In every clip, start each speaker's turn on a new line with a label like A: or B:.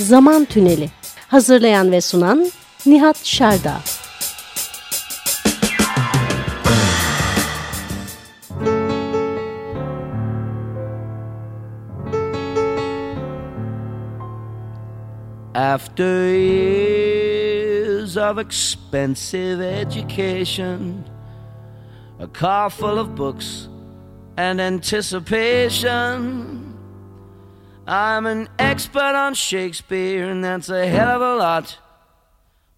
A: Zaman Tüneli. Hazırlayan ve sunan Nihat Şerda.
B: After years of expensive education, a car full of books and anticipation, I'm an expert on Shakespeare, and that's a hell of a lot.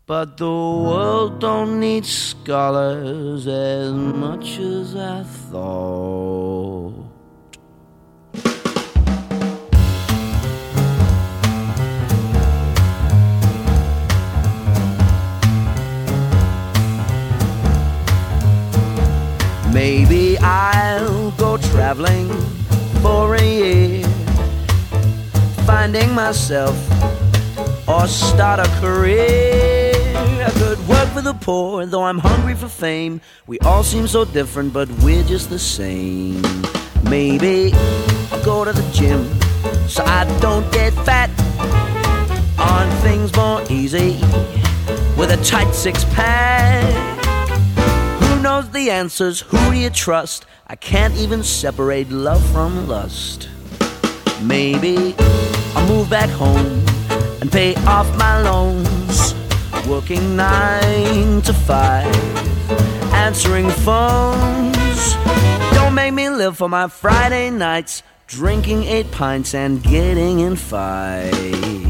B: But the world don't need scholars as much as I thought. Maybe I'll go traveling for a year, finding myself or start a career. I could work for the poor, though I'm hungry for fame. We all seem so different, but we're just the same. Maybe I'll go to the gym so I don't get fat on things more easy with a tight six pack Who knows the answers? Who do you trust? I can't even separate love from lust. Maybe I'll move back home and pay off my loans. Working nine to five, answering phones. Don't make me live for my Friday nights, drinking eight pints and getting in fights.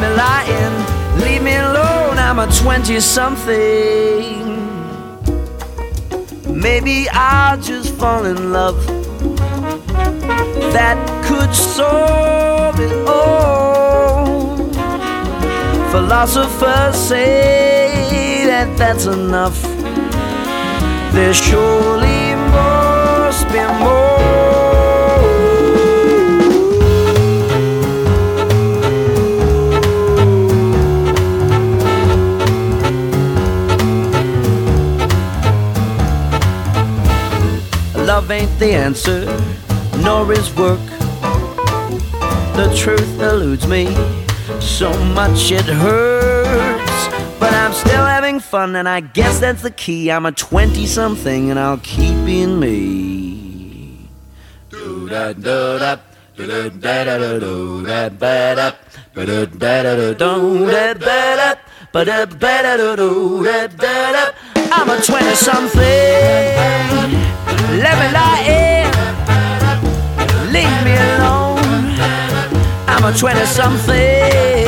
B: Me in. Leave me alone, I'm a 20 something. Maybe I'll just fall in love. That could solve it all. Philosophers say that that's enough. There surely must be more. Love ain't the answer, nor is work. The truth eludes me, so much it hurts. But I'm still having fun, and I guess that's the key. I'm a 20 something, and I'll keep being me. Do da do da. da da da da do da da da da da da do da da da ba da do da da da. I'm a 20 something. Let me lie in. Leave me alone. I'm a 20 something.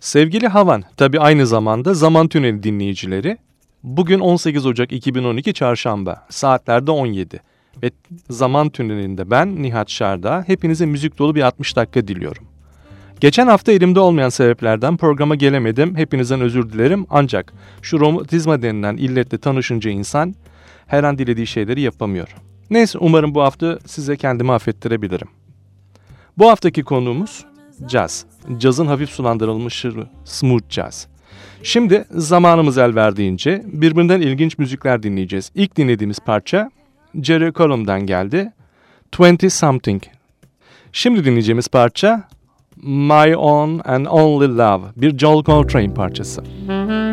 C: Sevgili Havan, tabi aynı zamanda Zaman Tüneli dinleyicileri, bugün 18 Ocak 2012 Çarşamba, saatlerde 17 ve zaman tünelinde ben Nihat Şarda hepinize müzik dolu bir 60 dakika diliyorum. Geçen hafta elimde olmayan sebeplerden programa gelemedim. Hepinizden özür dilerim. Ancak şu romatizma denilen illetle tanışınca insan her an dilediği şeyleri yapamıyor. Neyse umarım bu hafta size kendimi affettirebilirim. Bu haftaki konuğumuz caz. Cazın hafif sulandırılmış smooth jazz. Şimdi zamanımız el verdiğince birbirinden ilginç müzikler dinleyeceğiz. İlk dinlediğimiz parça Jerry Colum'dan geldi. 20 Something. Şimdi dinleyeceğimiz parça My Own and Only Love bir Joel Coltrane parçası. Müzik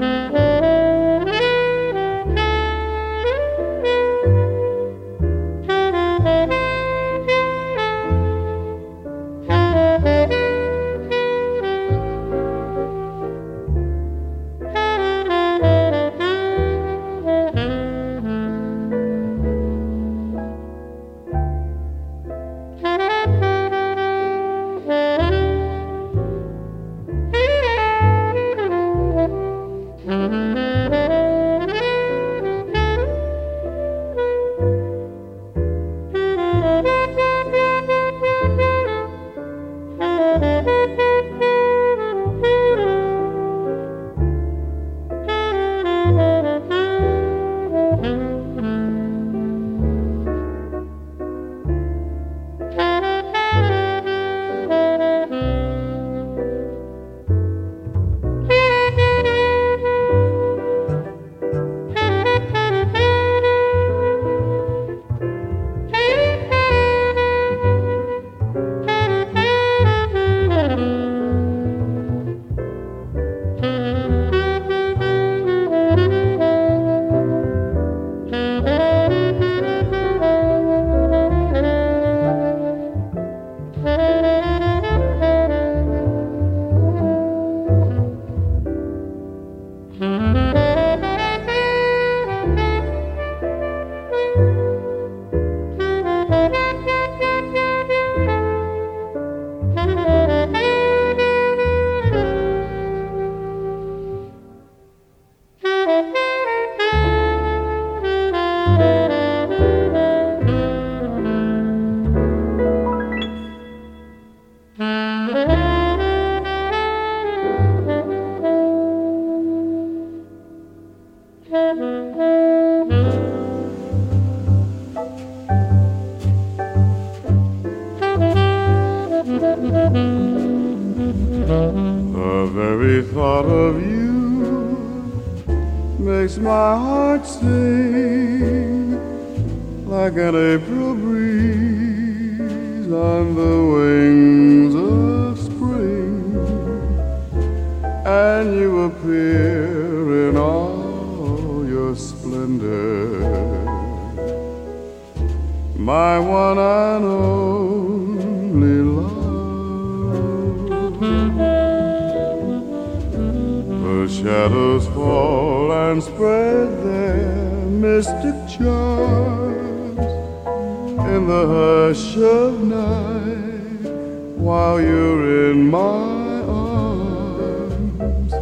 D: while you're in my arms.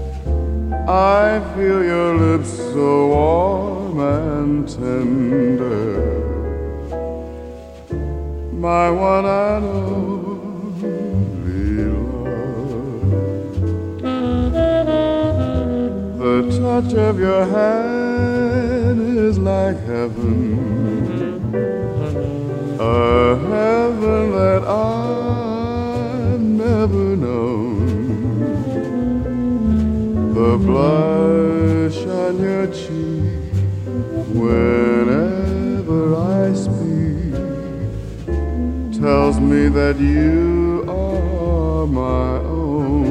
D: I feel your lips so warm and tender, my one and only love. The touch of your hand is like heaven, a heaven that I've never known. The blush on your cheek whenever I speak tells me that you are my own.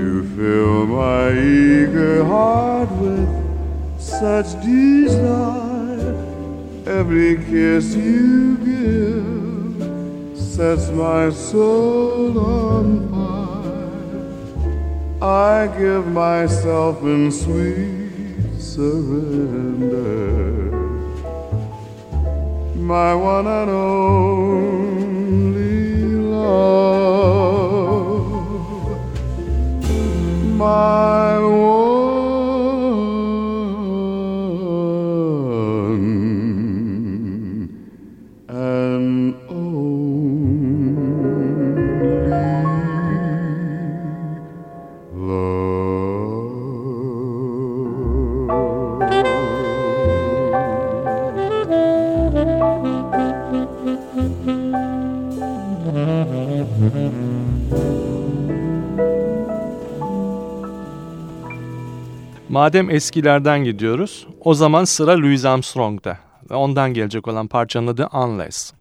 D: You fill my eager heart with such desire. Every kiss you give sets my soul on fire. I give myself in sweet surrender. My one and only love. My one
C: Madem eskilerden gidiyoruz, o zaman sıra Louis Armstrong'da ve ondan gelecek olan parçanın adı Unless.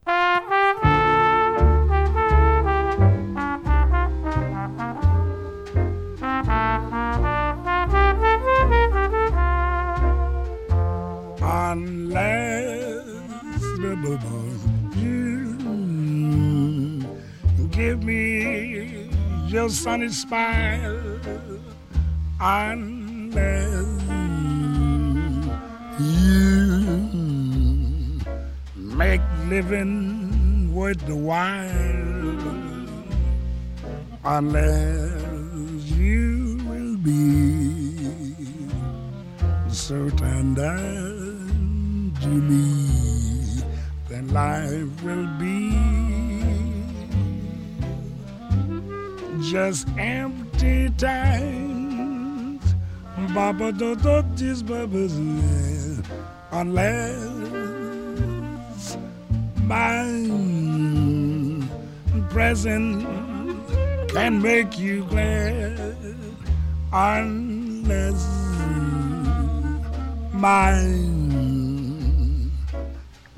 E: unless you give me your sunny smile, living the while, unless you will be so tender to me, then life will be just empty times. Baba do do this baba's unless my presence can make you glad. Unless my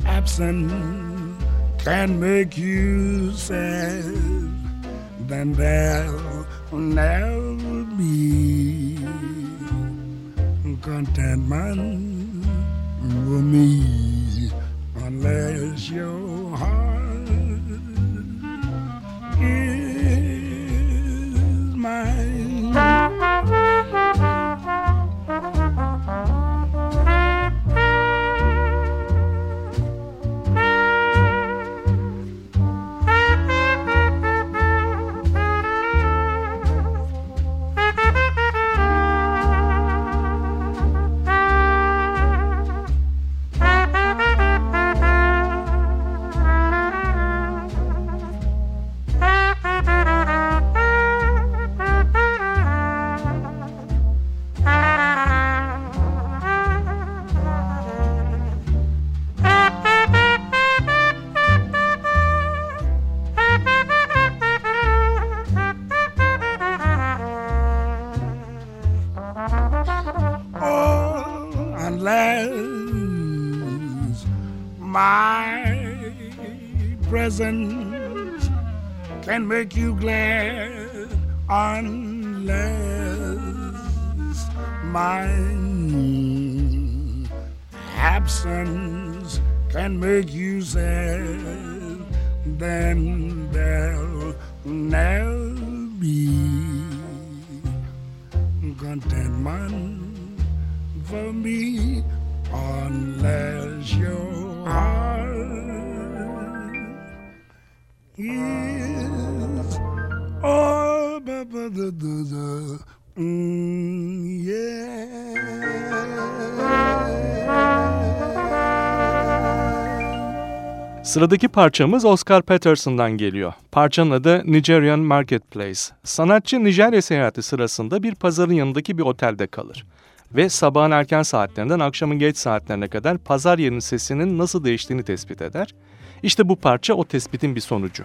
E: absence can make you sad, then there'll never be. Contentment for me
C: Sıradaki parçamız Oscar Peterson'dan geliyor. Parçanın adı Nigerian Marketplace. Sanatçı Nijerya seyahati sırasında bir pazarın yanındaki bir otelde kalır. Ve sabahın erken saatlerinden akşamın geç saatlerine kadar pazar yerinin sesinin nasıl değiştiğini tespit eder. İşte bu parça o tespitin bir sonucu.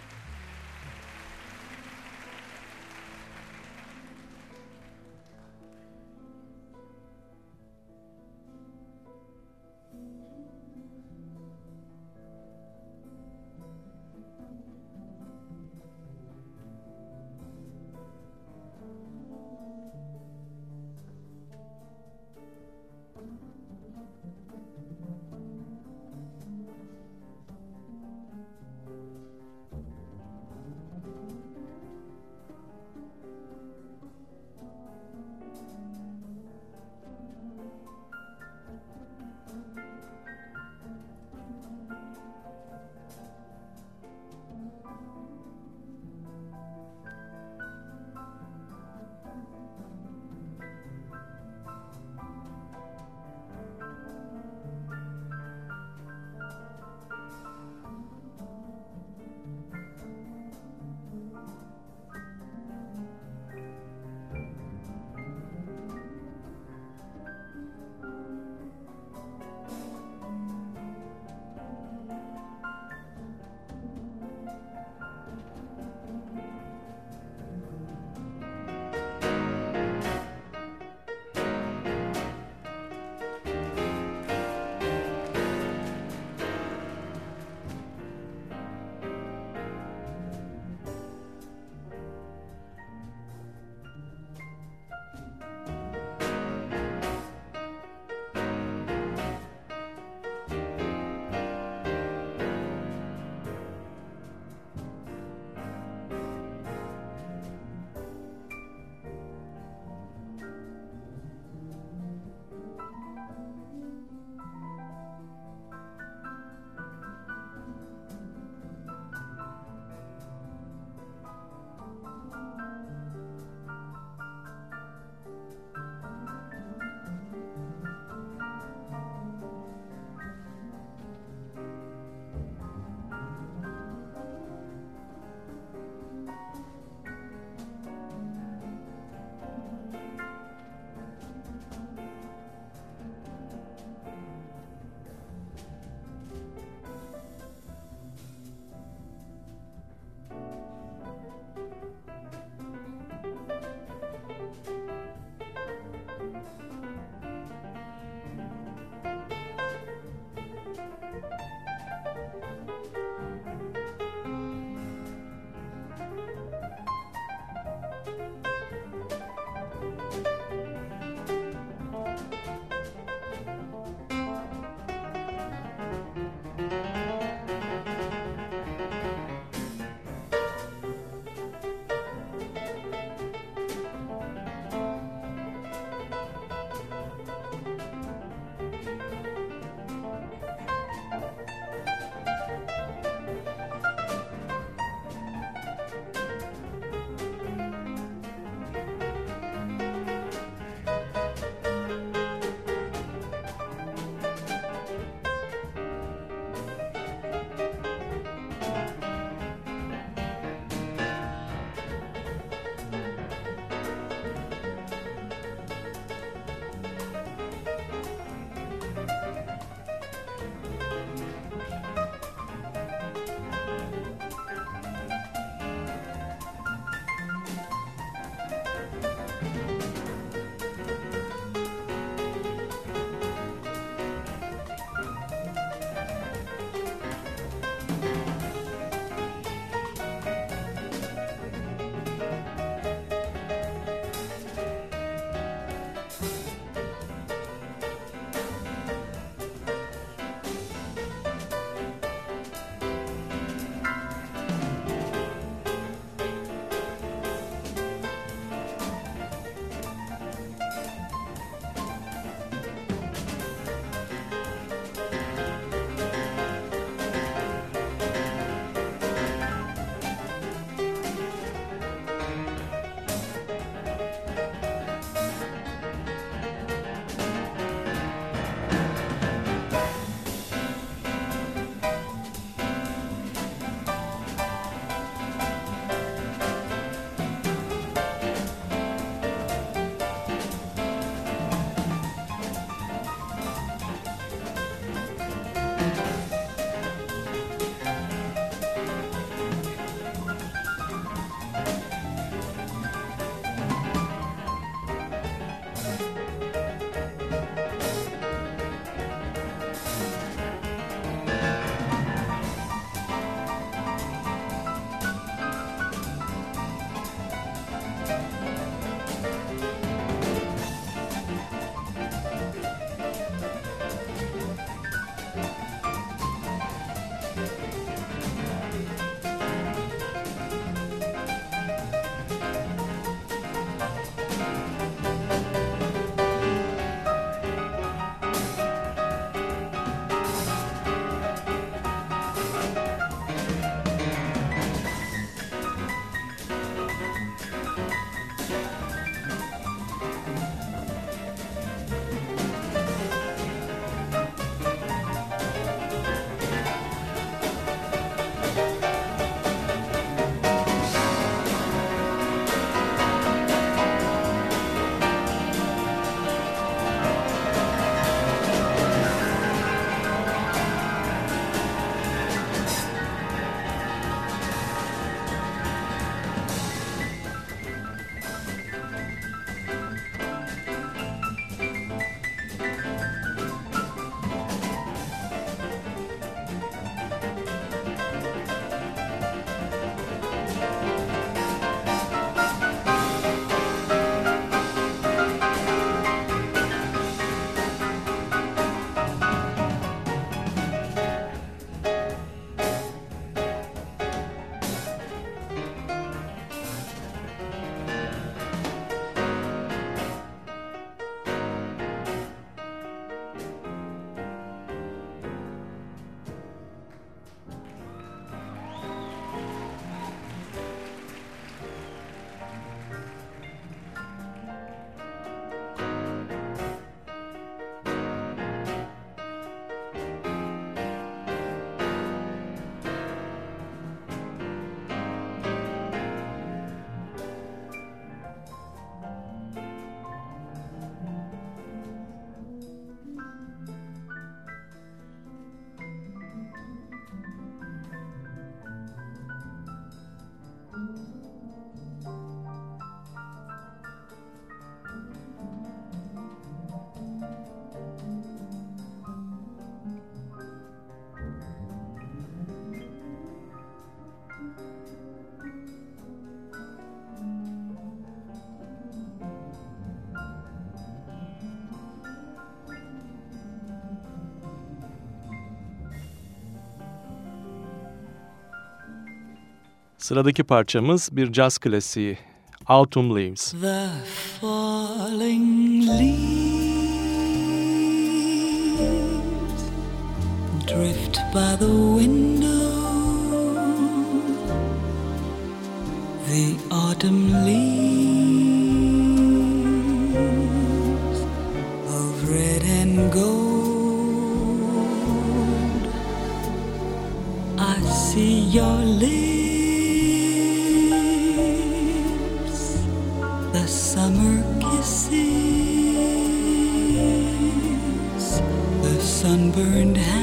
C: Sıradaki parçamız bir caz klasiği. Autumn Leaves.
F: The falling leaves drift by the window. The autumn leaves of red and gold. I see your lips, sunburned hands.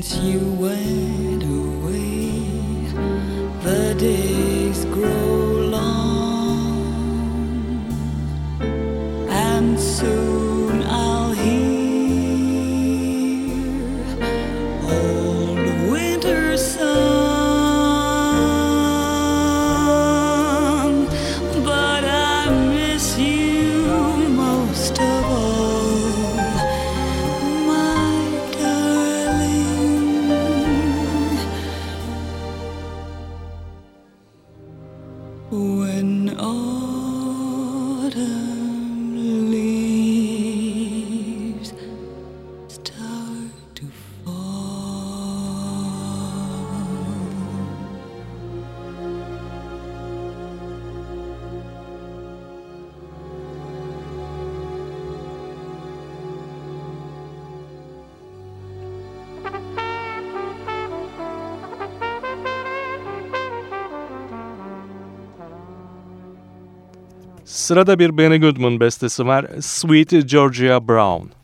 F: Since you went
C: Sırada bir Benny Goodman bestesi var. Sweet Georgia Brown.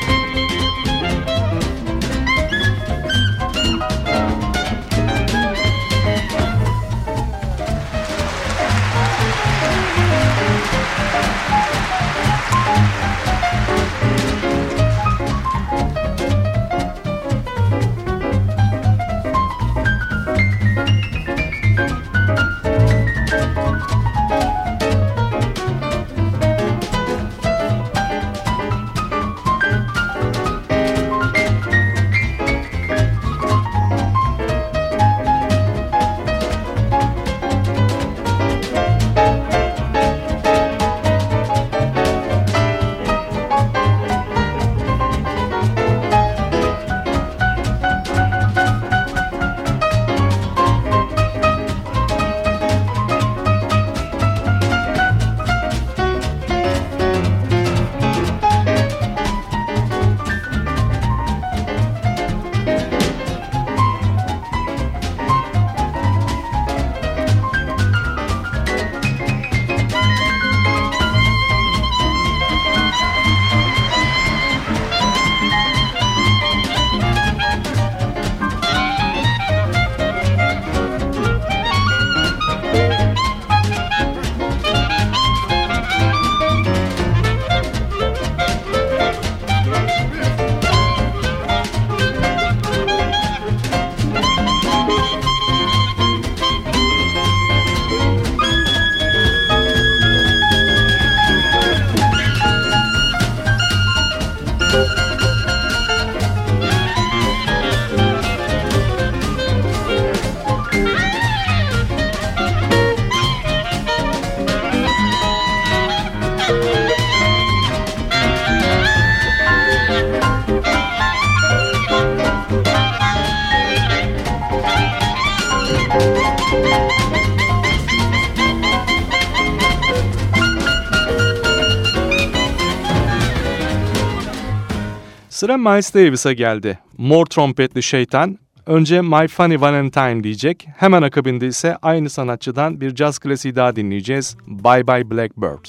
C: Bye. Sıra Miles Davis'a geldi. Mor trompetli şeytan önce My Funny Valentine diyecek. Hemen akabinde ise aynı sanatçıdan bir caz klasiği daha dinleyeceğiz. Bye Bye Blackbird.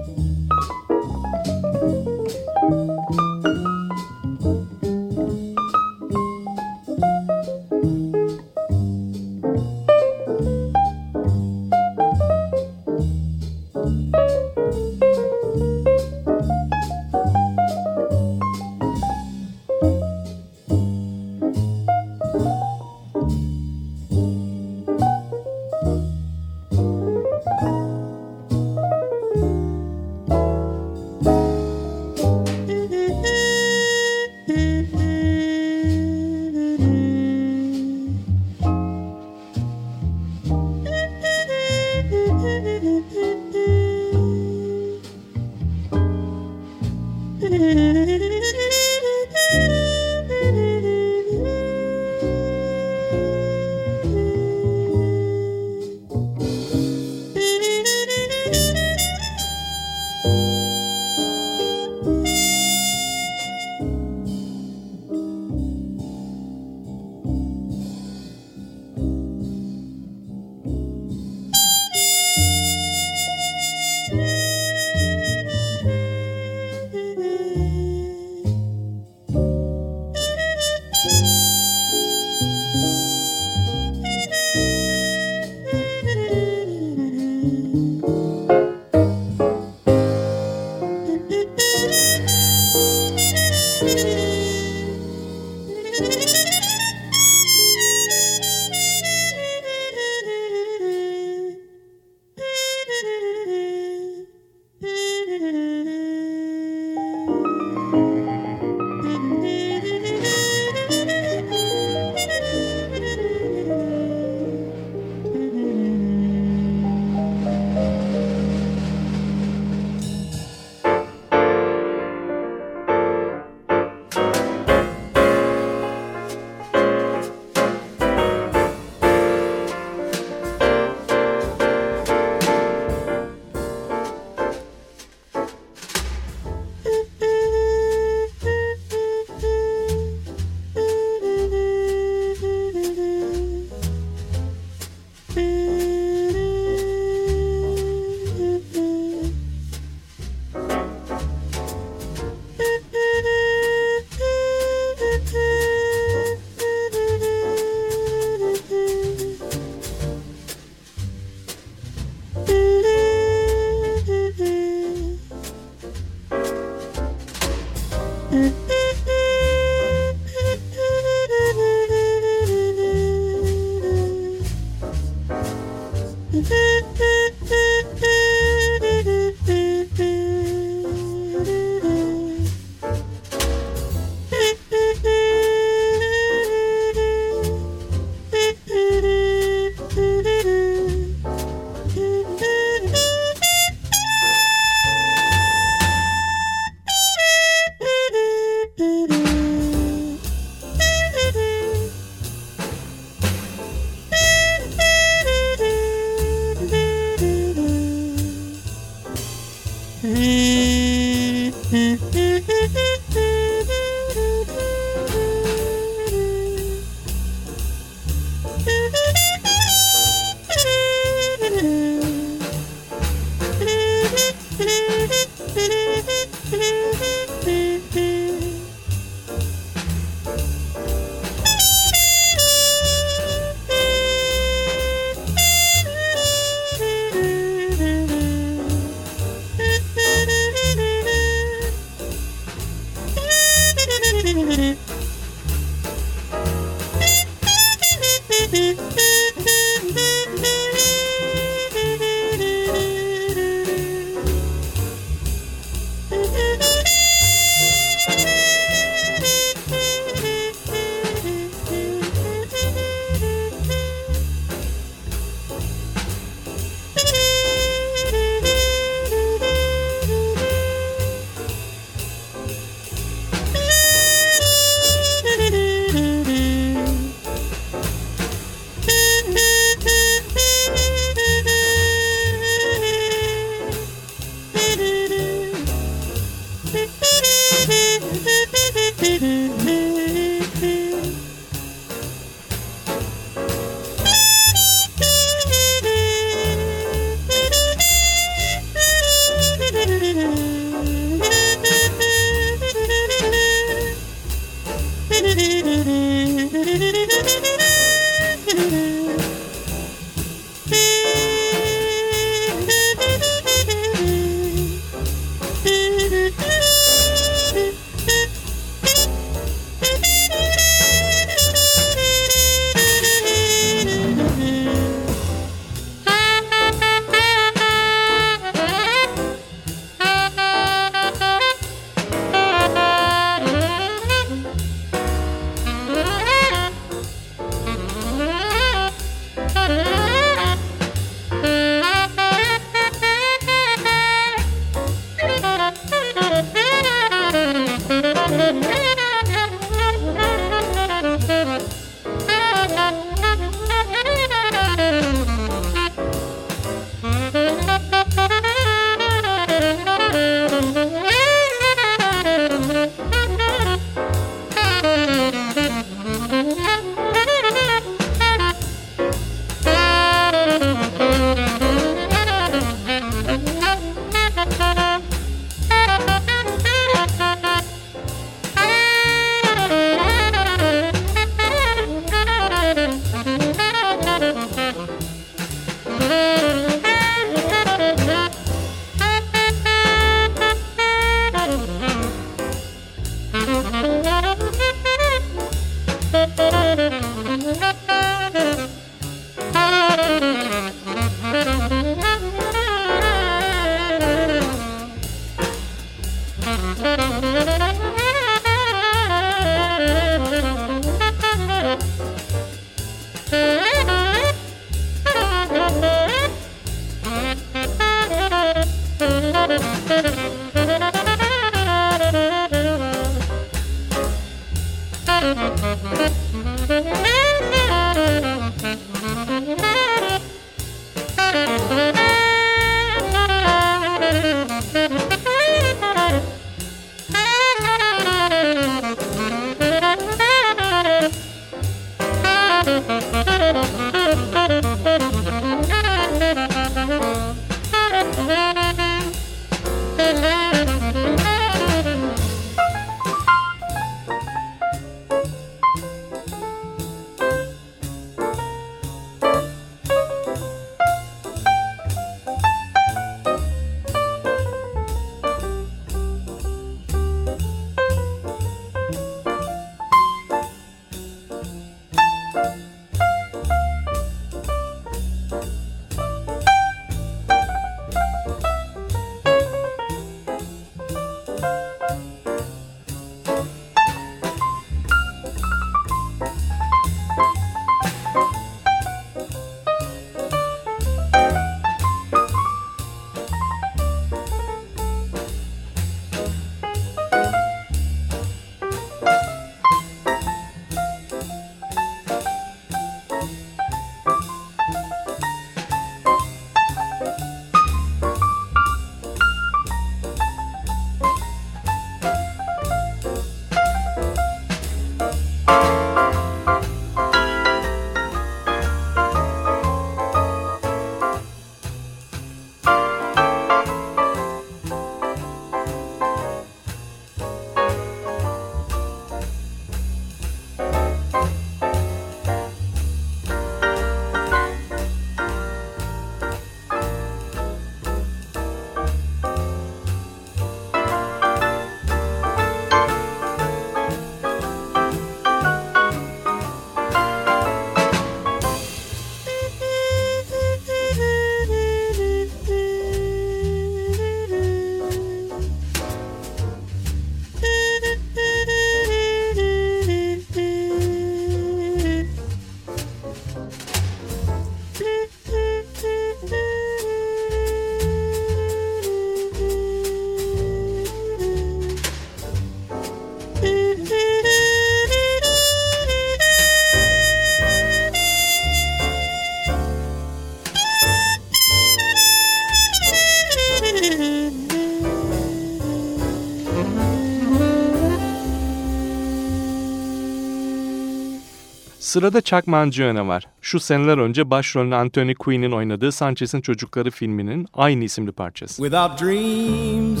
C: Sırada Chuck Mangione var. Şu seneler önce başrolünü Anthony Quinn'in oynadığı Sanchez'in Çocukları filminin aynı isimli parçası.
G: Without dreams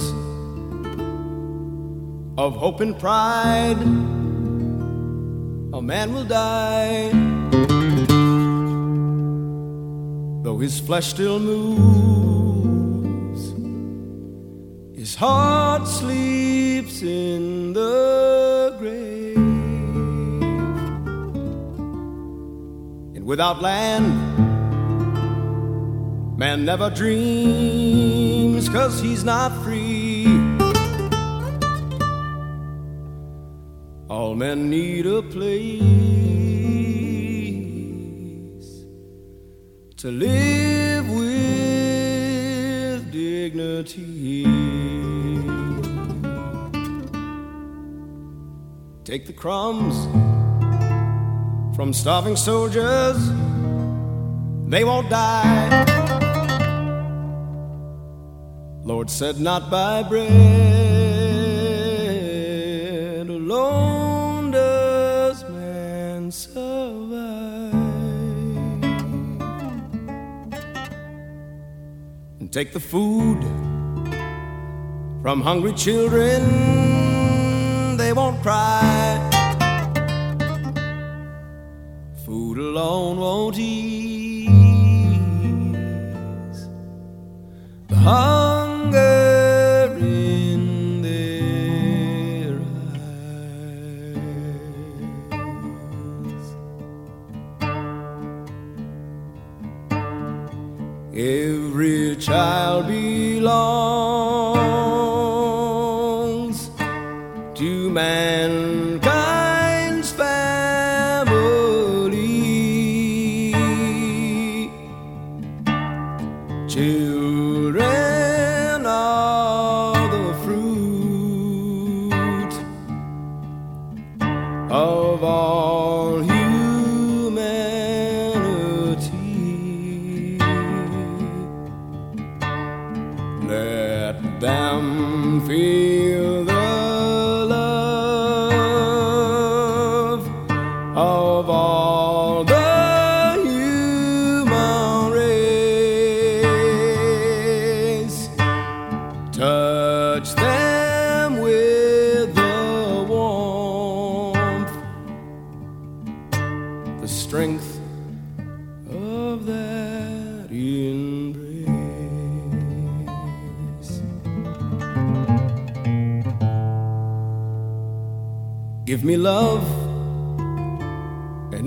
G: of hope and pride, a man will die. Though his flesh still moves, his heart sleeps in the without land, Man never dreams cause he's not free. All men need a place to live with dignity. Take the crumbs from starving soldiers, they won't die. Lord said, Not by bread alone does man survive. And take the food from hungry children, they won't cry. Alone won't ease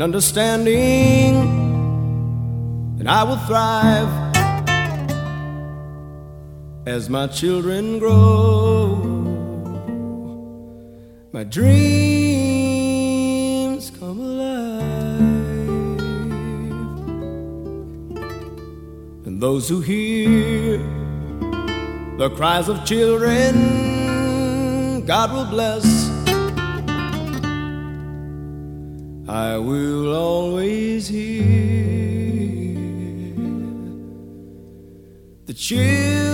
G: and understanding, and I will thrive as my children grow. My dreams come alive, and those who hear the cries of children, God will bless. I will always hear the children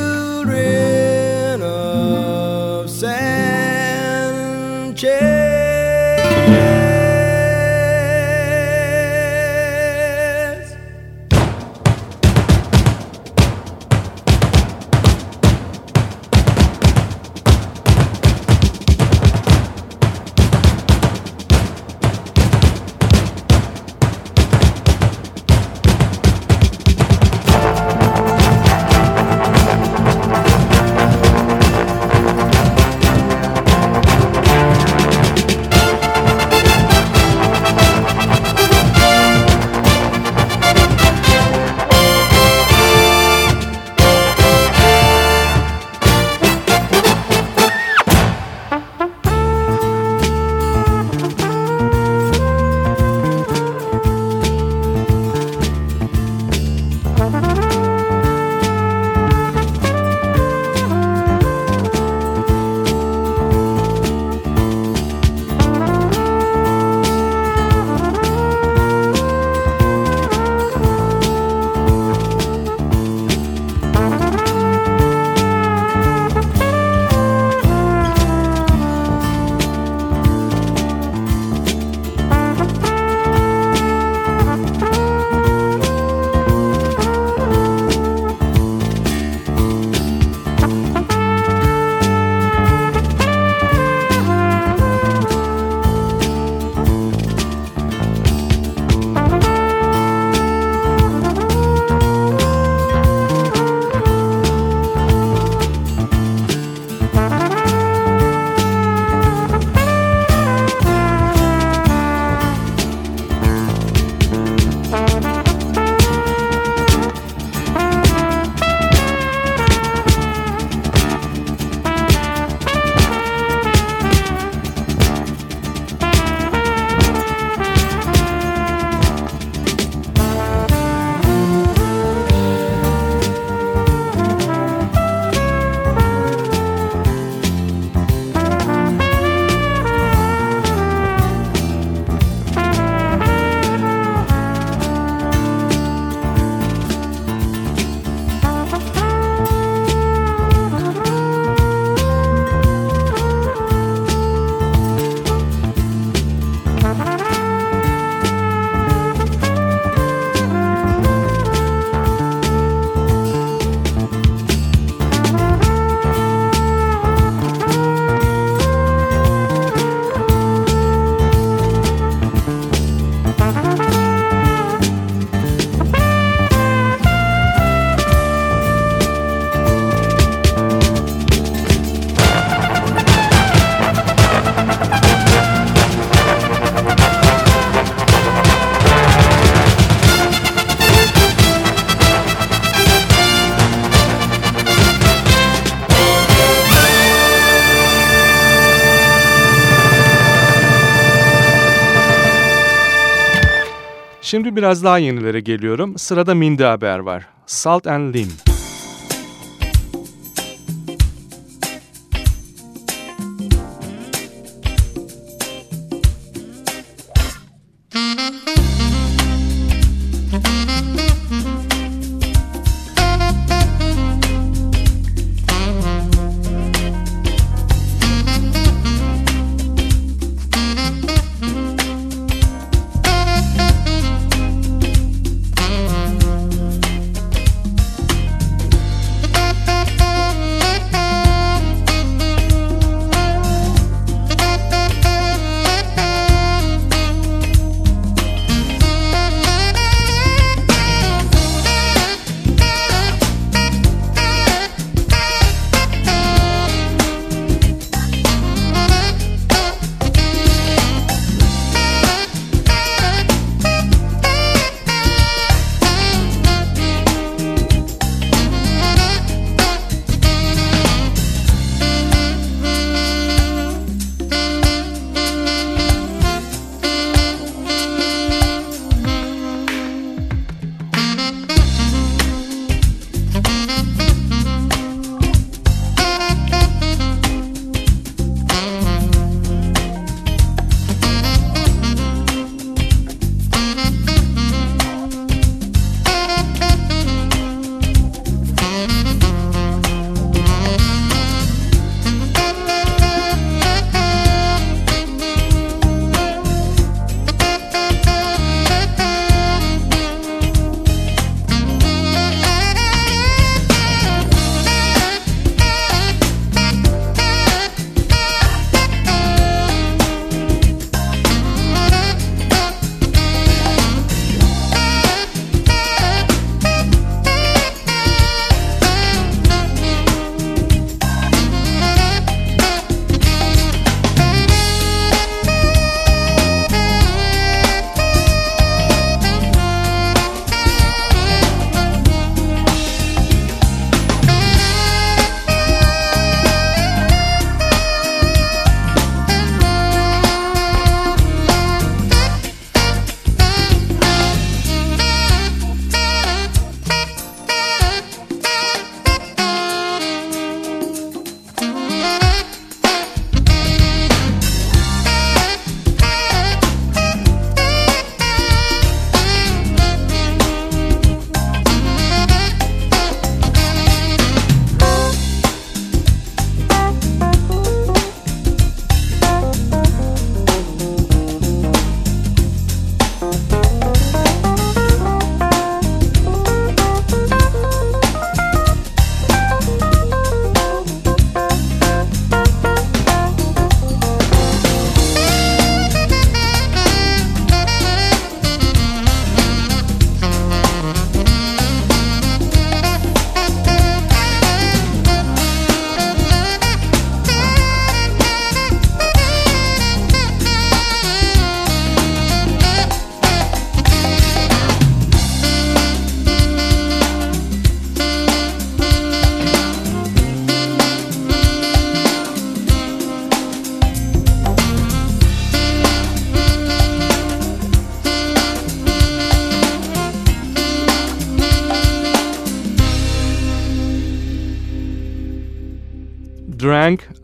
H: biraz daha yenilere geliyorum. Sırada Mindi haber var. Salt and Lim.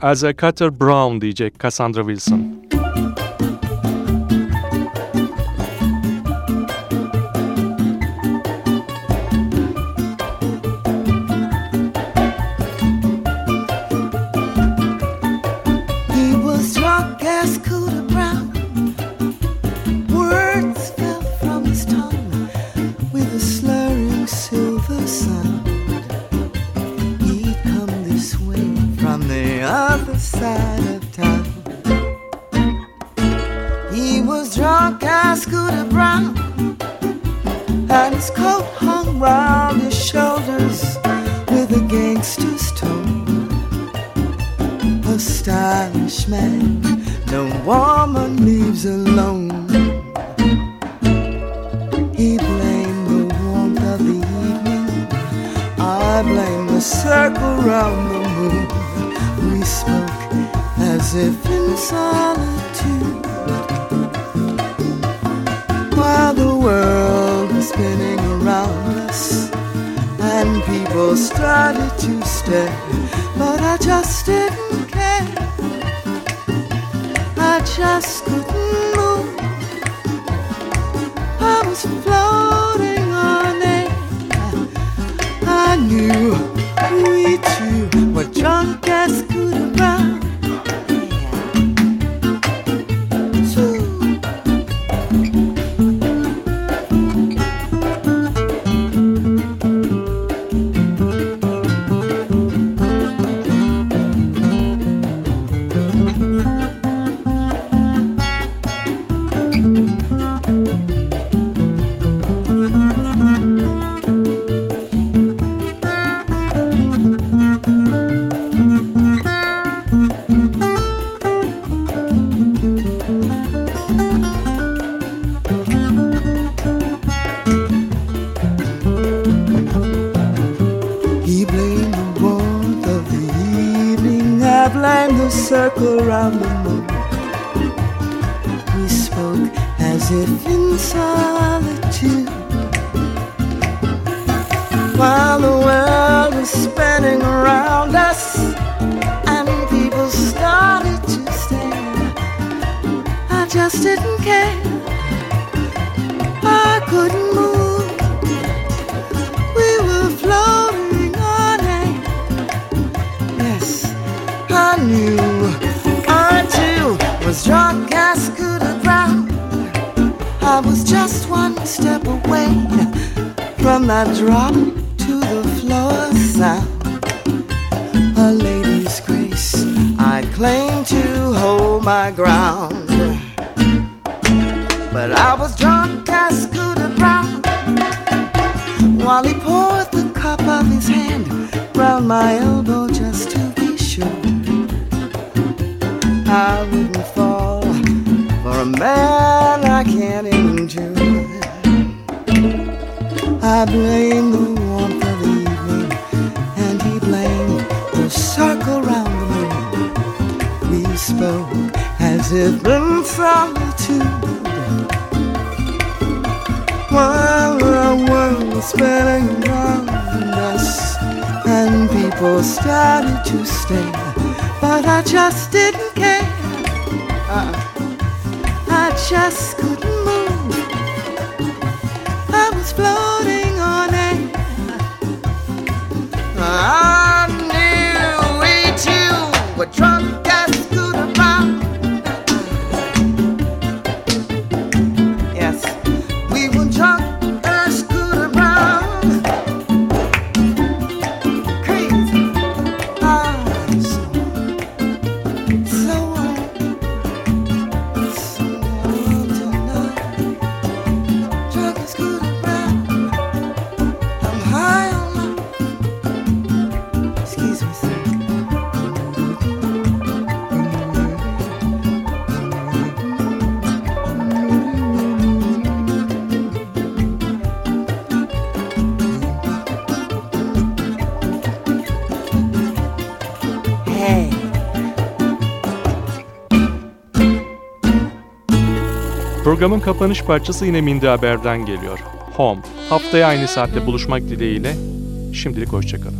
H: Elsa Cutter Brown diyecek Cassandra Wilson.
I: solitude.
H: While the world was spinning around us and people started to stare but i just didn't care. I just couldn't move. I was floating on air. I knew we two were drunk as sound. A lady's grace, I claim to hold my ground. But I was drunk as have drowned while he poured the cup of his hand round my elbow just to be sure I wouldn't fall for a man I can't endure. I blame the if in solitude while the world was spinning around us and people started to stare, but I just didn't care. Uh, I just couldn't move. I was floating on air. I knew we two were drunk
C: Programın kapanış parçası yine Mindi Haber'den geliyor. Home. Haftaya aynı saatte buluşmak dileğiyle. Şimdilik hoşçakalın.